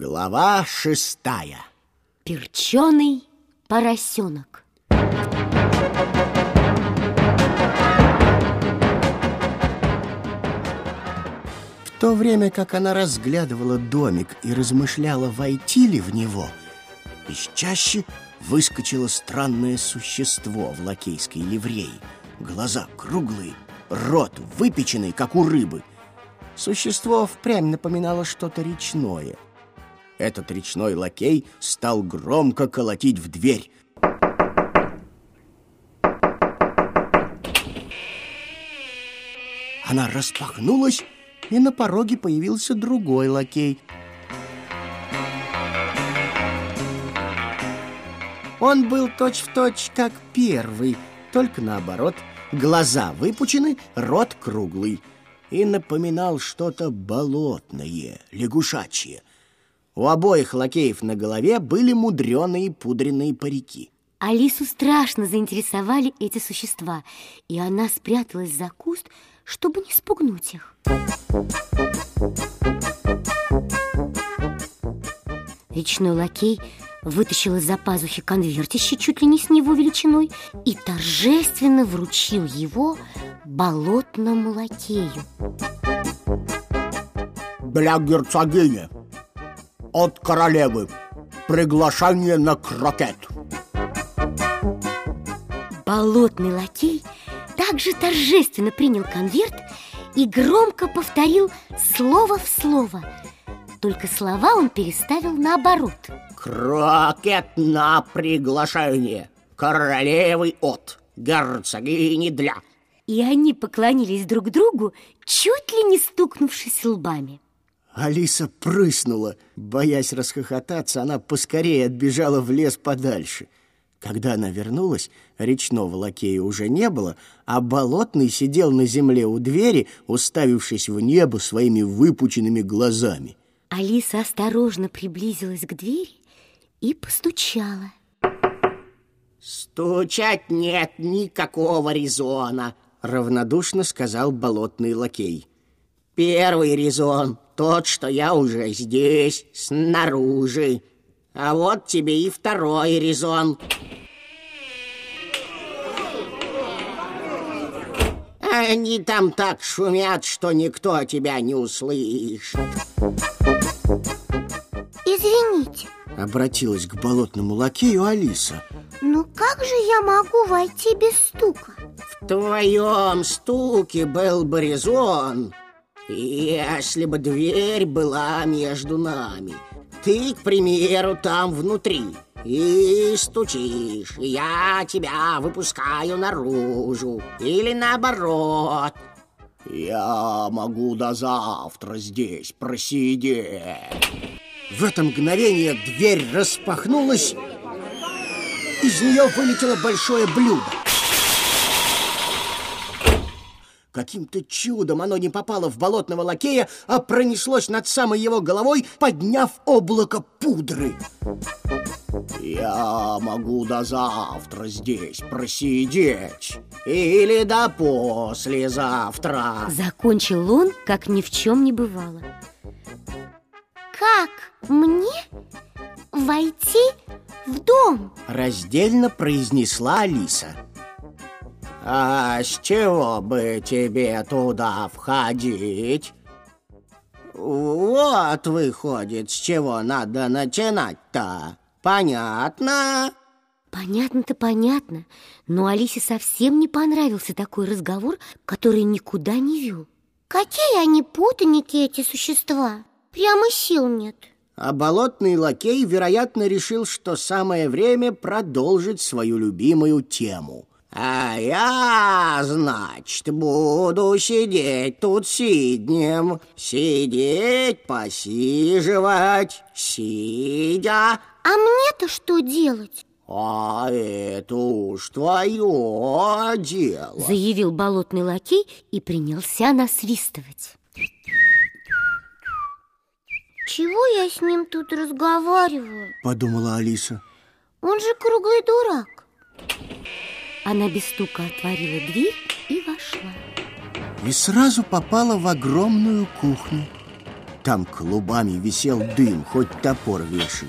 Глава шестая Перченый поросенок В то время, как она разглядывала домик и размышляла, войти ли в него, из чаще выскочило странное существо в лакейской ливреи. Глаза круглые, рот выпеченный, как у рыбы. Существо впрямь напоминало что-то речное. Этот речной лакей стал громко колотить в дверь. Она распахнулась, и на пороге появился другой лакей. Он был точь-в-точь, точь, как первый, только наоборот. Глаза выпучены, рот круглый. И напоминал что-то болотное, лягушачье. У обоих лакеев на голове были мудреные пудренные парики. Алису страшно заинтересовали эти существа, и она спряталась за куст, чтобы не спугнуть их. Речной лакей вытащил из-за пазухи конвертище чуть ли не с него величиной и торжественно вручил его болотному лакею. Для герцогини от королевы приглашение на крокет. Болотный лакей также торжественно принял конверт и громко повторил слово в слово. Только слова он переставил наоборот. Крокет на приглашение. Королевы от герцогини для. И они поклонились друг другу, чуть ли не стукнувшись лбами. Алиса прыснула. Боясь расхохотаться, она поскорее отбежала в лес подальше. Когда она вернулась, речного лакея уже не было, а болотный сидел на земле у двери, уставившись в небо своими выпученными глазами. Алиса осторожно приблизилась к двери и постучала. «Стучать нет никакого резона», — равнодушно сказал болотный лакей. «Первый резон тот, что я уже здесь, снаружи. А вот тебе и второй резон». Они там так шумят, что никто тебя не услышит. Извините. Обратилась к болотному лакею Алиса. Ну как же я могу войти без стука? В твоем стуке был бы резон, если бы дверь была между нами. Ты, к примеру, там внутри и стучишь, и я тебя выпускаю наружу. Или наоборот. Я могу до завтра здесь просидеть. В это мгновение дверь распахнулась, из нее вылетело большое блюдо. Каким-то чудом оно не попало в болотного лакея, а пронеслось над самой его головой, подняв облако пудры. Я могу до завтра здесь просидеть. Или до послезавтра. Закончил он, как ни в чем не бывало. Как мне войти в дом? Раздельно произнесла Алиса. А с чего бы тебе туда входить? Вот выходит, с чего надо начинать-то. Понятно? Понятно-то понятно, но Алисе совсем не понравился такой разговор, который никуда не вел. Какие они путаники, эти существа? Прямо сил нет. А болотный лакей, вероятно, решил, что самое время продолжить свою любимую тему. А я, значит, буду сидеть тут сиднем, сидеть, посиживать, сидя. А мне-то что делать? А это уж твое дело Заявил болотный лакей и принялся насвистывать Чего я с ним тут разговариваю? Подумала Алиса Он же круглый дурак она без стука отворила дверь и вошла. И сразу попала в огромную кухню. там клубами висел дым, хоть топор вешай.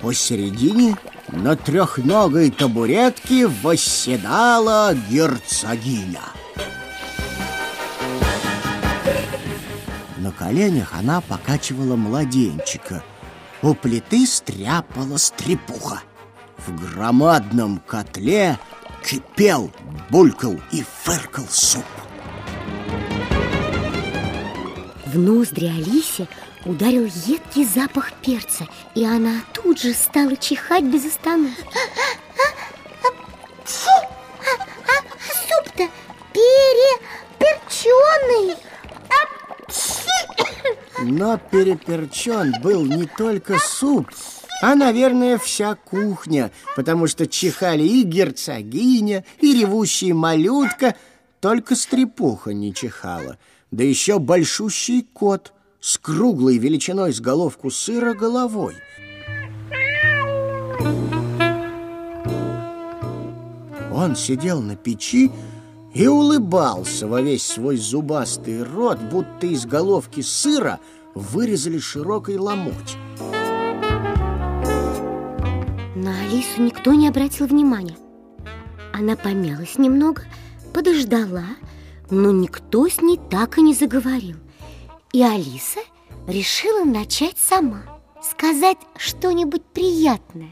Посередине на трехногой табуретке восседала герцогиня. На коленях она покачивала младенчика. У плиты стряпала стрепуха. В громадном котле кипел, булькал и фыркал суп. В ноздри Алисе ударил едкий запах перца, и она тут же стала чихать без остановки. Фу! А, а, а суп-то переперченый. Но переперчен был не только суп, а, наверное, вся кухня, потому что чихали и герцогиня, и ревущая малютка, только стрепуха не чихала, да еще большущий кот с круглой величиной с головку сыра головой. Он сидел на печи и улыбался во весь свой зубастый рот, будто из головки сыра вырезали широкий ломоть. На Алису никто не обратил внимания. Она помялась немного, подождала, но никто с ней так и не заговорил. И Алиса решила начать сама, сказать что-нибудь приятное.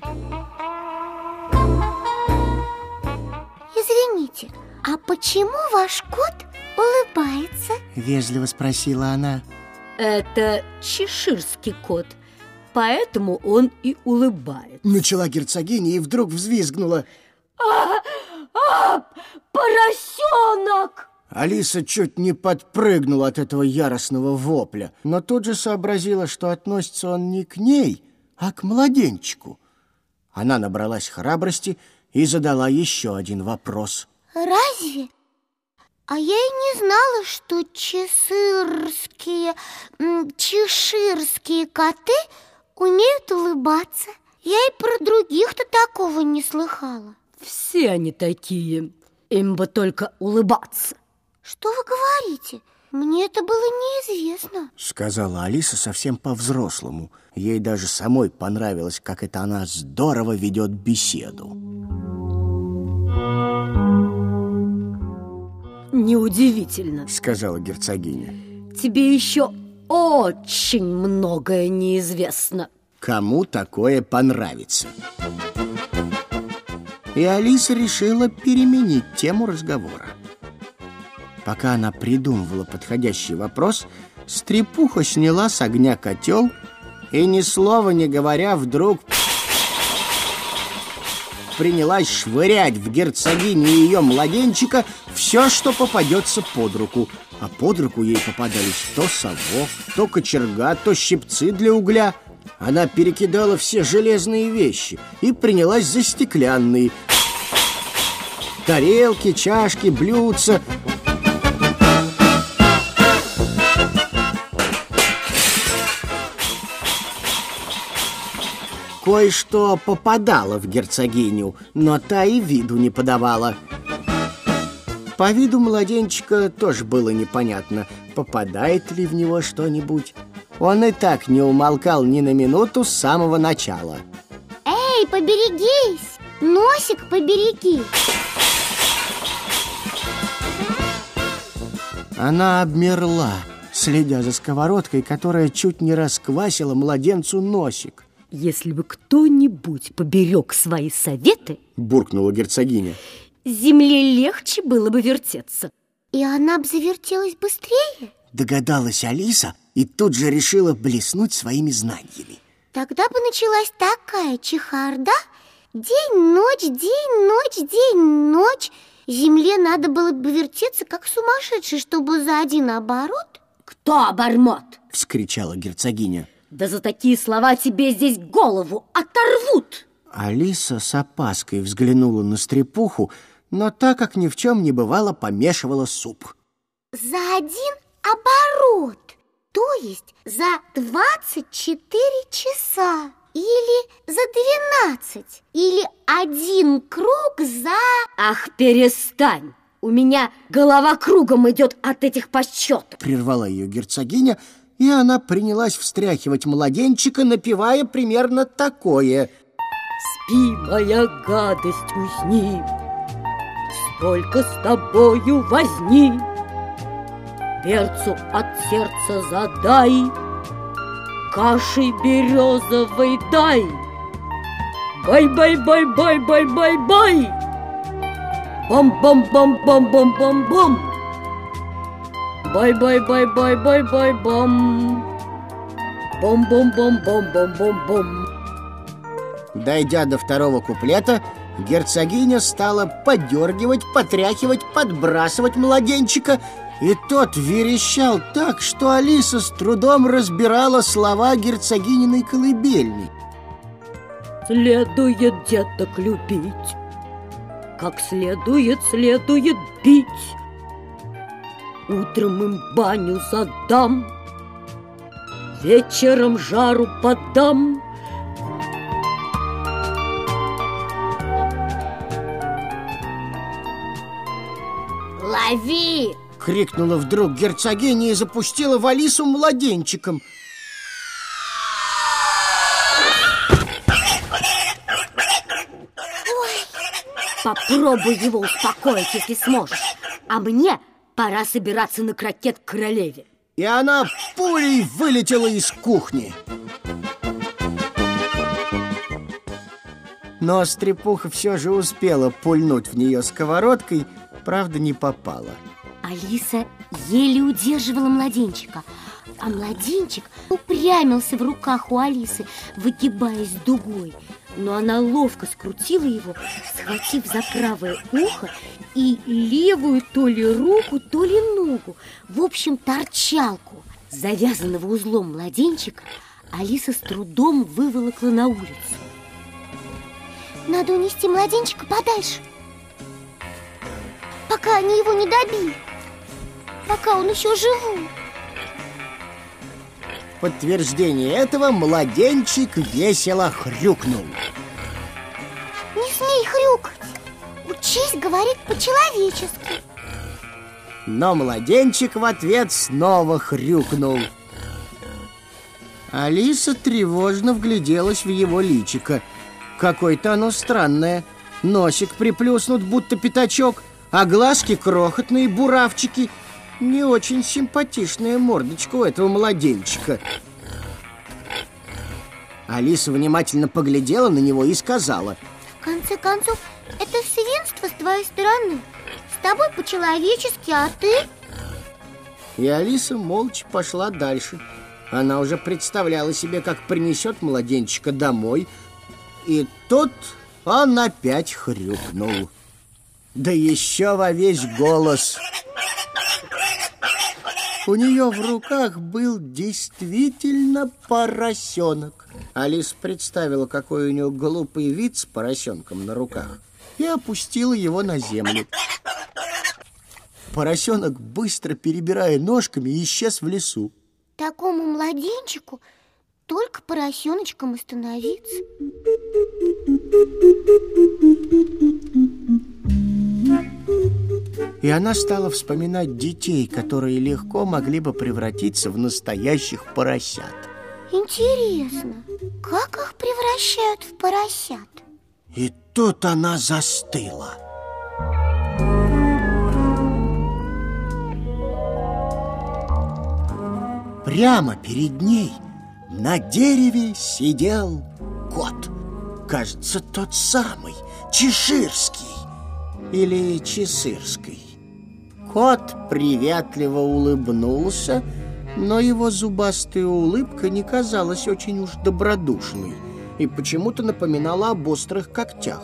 Извините, а почему ваш кот улыбается? Вежливо спросила она. Это чеширский кот, поэтому он и улыбается. Начала герцогиня и вдруг взвизгнула. А, а, поросенок! Алиса чуть не подпрыгнула от этого яростного вопля, но тут же сообразила, что относится он не к ней, а к младенчику. Она набралась храбрости и задала еще один вопрос. Разве? А я и не знала, что чеширские, чеширские коты умеют улыбаться. Я и про других-то такого не слыхала. Все они такие, им бы только улыбаться. Что вы говорите? Мне это было неизвестно Сказала Алиса совсем по-взрослому Ей даже самой понравилось, как это она здорово ведет беседу Неудивительно Сказала герцогиня Тебе еще очень многое неизвестно Кому такое понравится? И Алиса решила переменить тему разговора Пока она придумывала подходящий вопрос, стрепуха сняла с огня котел и, ни слова не говоря, вдруг принялась швырять в герцогиню и ее младенчика все, что попадется под руку. А под руку ей попадались то совок, то кочерга, то щипцы для угля. Она перекидала все железные вещи и принялась за стеклянные. Тарелки, чашки, блюдца — Кое-что попадало в герцогиню, но та и виду не подавала. По виду младенчика тоже было непонятно, попадает ли в него что-нибудь. Он и так не умолкал ни на минуту с самого начала. Эй, поберегись! Носик побереги! Она обмерла, следя за сковородкой, которая чуть не расквасила младенцу носик. Если бы кто-нибудь поберег свои советы, буркнула герцогиня, земле легче было бы вертеться. И она бы завертелась быстрее? Догадалась Алиса и тут же решила блеснуть своими знаниями. Тогда бы началась такая чехарда. День-ночь, день-ночь, день-ночь. Земле надо было бы вертеться, как сумасшедший, чтобы за один оборот... Кто обормот? Вскричала герцогиня. Да за такие слова тебе здесь голову оторвут! Алиса с опаской взглянула на стрепуху, но так как ни в чем не бывало, помешивала суп. За один оборот, то есть за 24 часа или за 12, или один круг за... Ах, перестань! У меня голова кругом идет от этих подсчетов. Прервала ее герцогиня И она принялась встряхивать младенчика, напевая примерно такое. Спи, моя гадость, усни Столько с тобою возни. Перцу от сердца задай Кашей березовой дай. Бай-бай-бай-бай-бай-бай-бай Бам-бам-бам-бам-бам-бам-бам Бай-бай-бай-бай-бай-бай-бам Бом-бом-бом-бом-бом-бом-бом Дойдя до второго куплета, герцогиня стала подергивать, потряхивать, подбрасывать младенчика, и тот верещал так, что Алиса с трудом разбирала слова герцогининой колыбельной. Следует деток любить, как следует, следует бить. Утром им баню задам, вечером жару подам. Лови! Крикнула вдруг герцогиня и запустила в Алису младенчиком. Попробуй его успокоить, если сможешь. А мне пора собираться на крокет к королеве. И она пулей вылетела из кухни. Но стрепуха все же успела пульнуть в нее сковородкой, правда, не попала. Алиса еле удерживала младенчика, а младенчик упрямился в руках у Алисы, выгибаясь дугой. Но она ловко скрутила его, схватив за правое ухо и левую то ли руку, то ли ногу, в общем, торчалку. Завязанного узлом младенчика Алиса с трудом выволокла на улицу. Надо унести младенчика подальше Пока они его не добили Пока он еще живой подтверждение этого младенчик весело хрюкнул. Не смей хрюкать Учись говорить по-человечески Но младенчик в ответ снова хрюкнул. Алиса тревожно вгляделась в его личико. Какое-то оно странное. Носик приплюснут, будто пятачок, а глазки крохотные, буравчики. Не очень симпатичная мордочка у этого младенчика. Алиса внимательно поглядела на него и сказала В конце концов, это свинство с твоей стороны С тобой по-человечески, а ты? И Алиса молча пошла дальше. Она уже представляла себе, как принесет младенчика домой. И тут он опять хрюкнул. Да еще во весь голос. У нее в руках был действительно поросенок. Алиса представила, какой у него глупый вид с поросенком на руках, и опустила его на землю. Поросенок, быстро перебирая ножками, исчез в лесу. Такому младенчику только поросеночком и становиться И она стала вспоминать детей, которые легко могли бы превратиться в настоящих поросят. Интересно, как их превращают в поросят? И тут она застыла. Прямо перед ней на дереве сидел кот. Кажется, тот самый, чеширский или чесырский. Кот приветливо улыбнулся, но его зубастая улыбка не казалась очень уж добродушной и почему-то напоминала об острых когтях.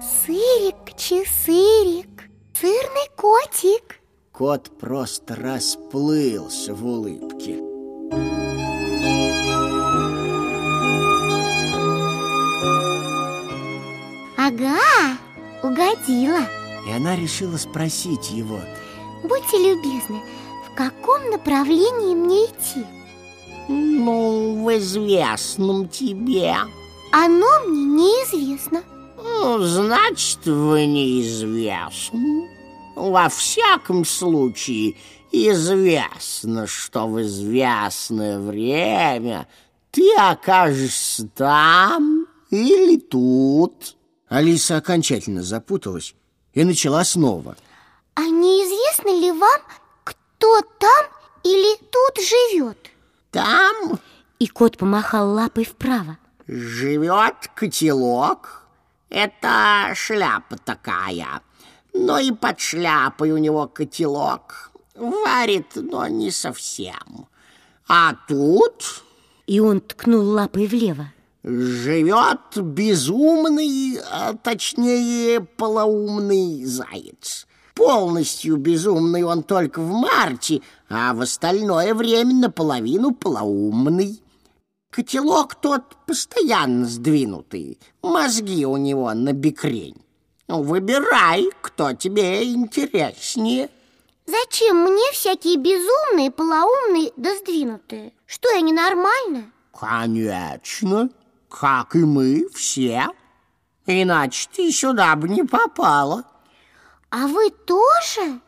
Сырик, чесырик, сырный котик Кот просто расплылся в улыбке. Ага, угодила И она решила спросить его. Будьте любезны, в каком направлении мне идти? Ну, в известном тебе. Оно мне неизвестно Ну, значит, вы неизвестны. Во всяком случае, известно, что в известное время ты окажешься там или тут. Алиса окончательно запуталась и начала снова. А неизвестно ли вам, кто там или тут живет? Там И кот помахал лапой вправо. живет котелок. Это шляпа такая. Но и под шляпой у него котелок. Варит, но не совсем. А тут И он ткнул лапой влево. Живет безумный, а точнее полоумный заяц. Полностью безумный он только в марте, а в остальное время наполовину полоумный. Котелок тот постоянно сдвинутый, мозги у него на бекрень. Выбирай, кто тебе интереснее. Зачем мне всякие безумные, полоумные да сдвинутые? Что, я ненормальная? Конечно, как и мы все. Иначе ты сюда бы не попала. А вы тоже?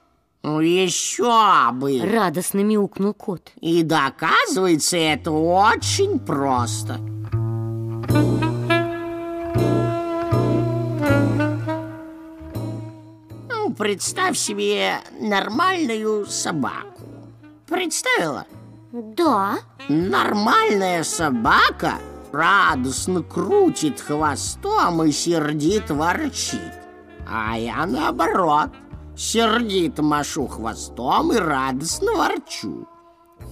Ну, еще бы. Радостно мяукнул кот. И доказывается это очень просто. Ну, представь себе нормальную собаку. Представила? Да. Нормальная собака радостно крутит хвостом и сердит ворчит. А я наоборот, сердито машу хвостом и радостно ворчу.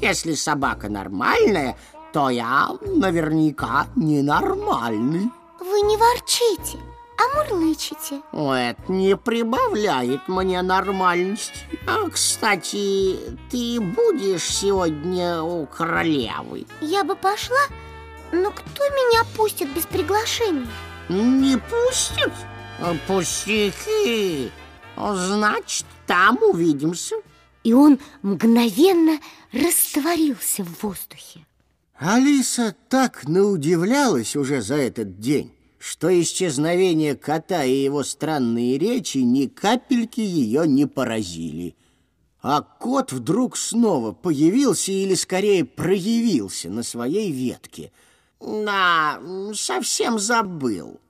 Если собака нормальная, то я наверняка ненормальный. Вы не ворчите, а мурлычете. Это не прибавляет мне нормальности. А, кстати, ты будешь сегодня у королевы? Я бы пошла, но кто меня пустит без приглашения? Не пустят? Пустяки. Значит, там увидимся. И он мгновенно растворился в воздухе. Алиса так наудивлялась уже за этот день, что исчезновение кота и его странные речи ни капельки ее не поразили. А кот вдруг снова появился или скорее проявился на своей ветке. Да, совсем забыл.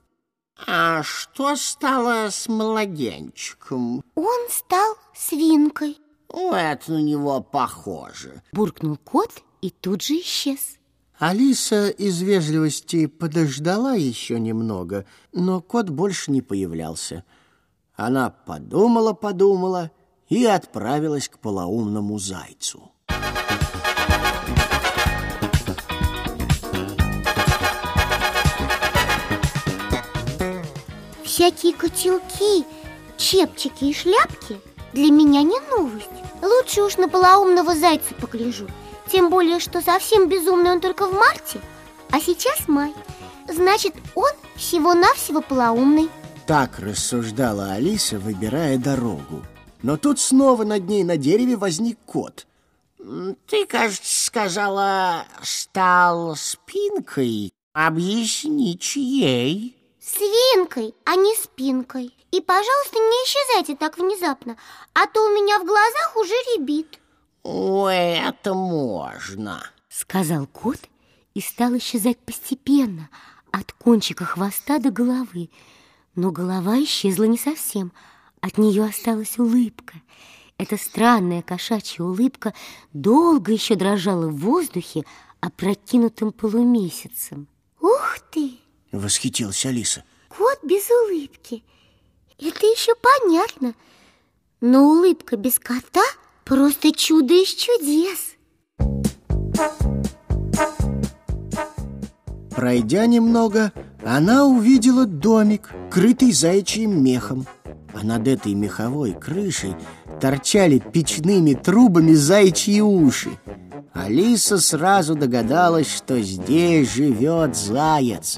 А что стало с младенчиком? Он стал свинкой. Ну, Это на него похоже. Буркнул кот и тут же исчез. Алиса из вежливости подождала еще немного, но кот больше не появлялся. Она подумала-подумала и отправилась к полоумному зайцу. Всякие котелки, чепчики и шляпки для меня не новость. Лучше уж на полоумного зайца погляжу. Тем более, что совсем безумный он только в марте, а сейчас май. Значит, он всего-навсего полоумный. Так рассуждала Алиса, выбирая дорогу. Но тут снова над ней на дереве возник кот. Ты, кажется, сказала, стал спинкой. Объясни, чьей? Свинкой, а не спинкой. И, пожалуйста, не исчезайте так внезапно, а то у меня в глазах уже рябит. Ой, это можно. Сказал кот и стал исчезать постепенно, от кончика хвоста до головы. Но голова исчезла не совсем, от нее осталась улыбка. Эта странная кошачья улыбка долго еще дрожала в воздухе, опрокинутым полумесяцем. Ух ты, Восхитилась Алиса. кот без улыбки. Это еще понятно. Но улыбка без кота просто чудо из чудес. Пройдя немного, она увидела домик, крытый заячьим мехом. А над этой меховой крышей торчали печными трубами заячьи уши. Алиса сразу догадалась, что здесь живет заяц.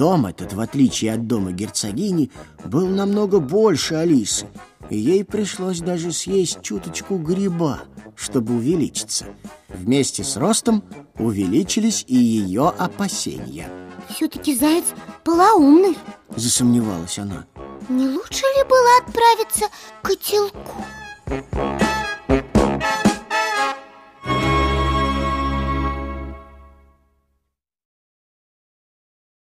Дом этот, в отличие от дома герцогини, был намного больше Алисы, и ей пришлось даже съесть чуточку гриба, чтобы увеличиться. Вместе с ростом увеличились и ее опасения. Все-таки заяц полоумный Засомневалась она Не лучше ли было отправиться к котелку?